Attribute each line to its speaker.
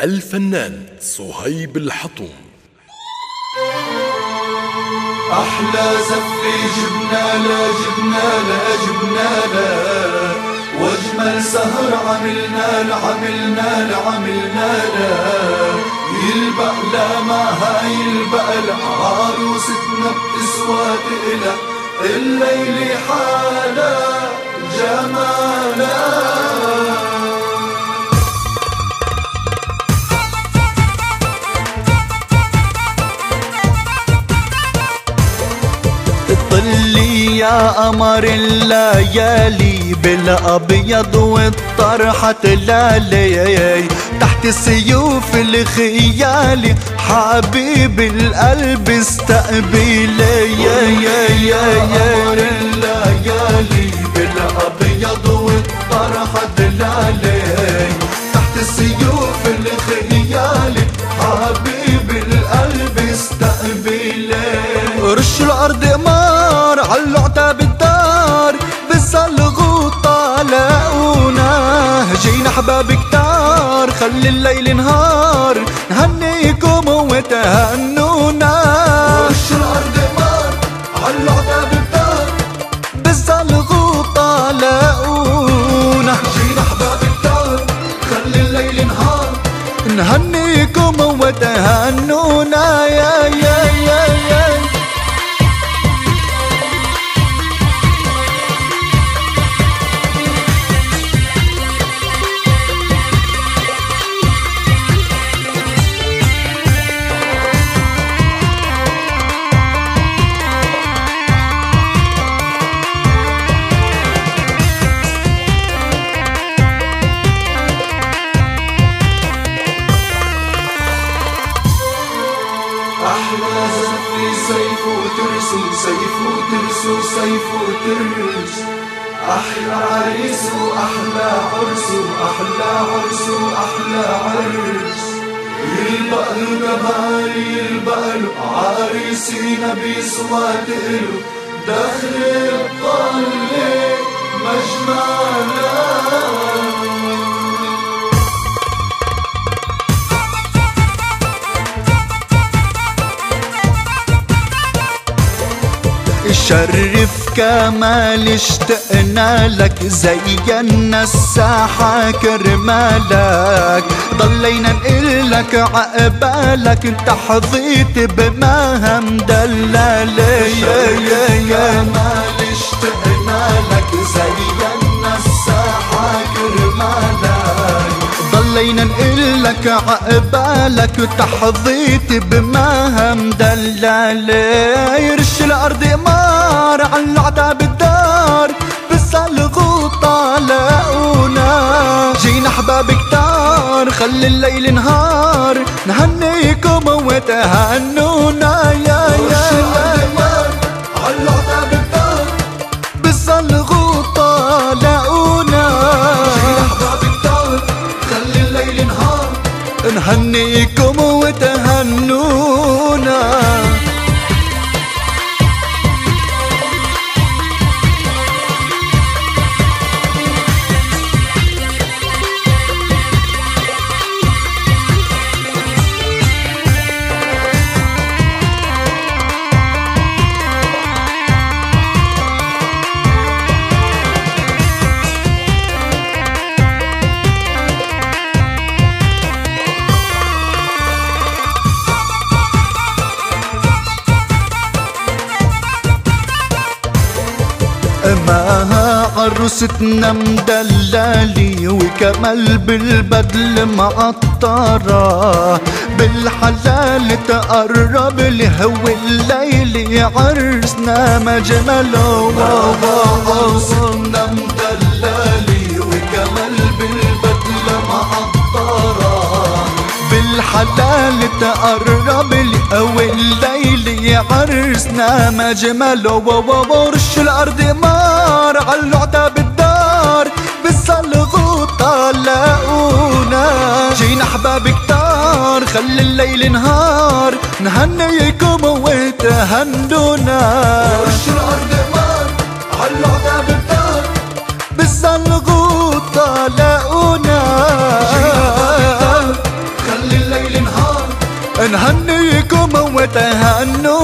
Speaker 1: الفنان صهيب الحطوم.
Speaker 2: أحلى زفة جبنا لا جبنا لا جبنا لا وأجمل سهر عملنا لا عملنا لا عملنا لا يلبق لا ما هاي يلبق عروستنا بتسوى تقلق الليل حالا جمالا. يا قمر الليالي بالابيض والطرحة لالي تحت سيوف الخيال حبيب القلب استقبلي يا يا يا يا الليالي بالابيض والطرحة لالي تحت سيوف حبيب القلب استقبلي الأرض مار عالعتاب الدار بالصلغ طالعونا جينا أحباب كتار خلي الليل نهار نهنيكم وتهنونا. رش الأرض مار؟ عالعتاب الدار بالصلغ طالعونا جينا أحباب كتار خلي الليل نهار نهنيكم وتهنونا. يا يا يا يا. سيف وترس سيف وترس سيف وترس أحلى عريس وأحلى عرس وأحلى عرس وأحلى عرس. يلبق له جمال يلبق له عريسينا بيصوات له داخل الطلة مجمالا شرف كمال اشتقنا لك زينا الساحة كرمالك. ضلينا نقلك عقبالك تحظيت يا يا يا كمال اشتقنا لك زينا الساحة كرمالك. ضلينا عقبالك تحظيت بمهام دلالة يرش الأرض مار عن العذاب الدار بالصلغ طالعونا جينا أحباب كتار خلي الليل نهار نهنيكم وتهنونا يا يا يا. عالعذاب الدار؟ بالصلغ طالعونا جينا أحباب كتار خلي الليل نهار نهنيكم ما عروستنا مدلالي وكمال بالبدل معطرة بالحلال تقرب الهو الليل عرسنا مجمله عروستنا بالحلال تقرب القوي الليل عرسنا مجمله وورش الأرض مار عالعتاب الدار بالصلغ طلقونا جينا أحباب كتار خلي الليل نهار نهنيكم وتهنونا ورش الأرض مار عالعتاب الدار بالصلغ طلقونا نهنيكم وتهنوا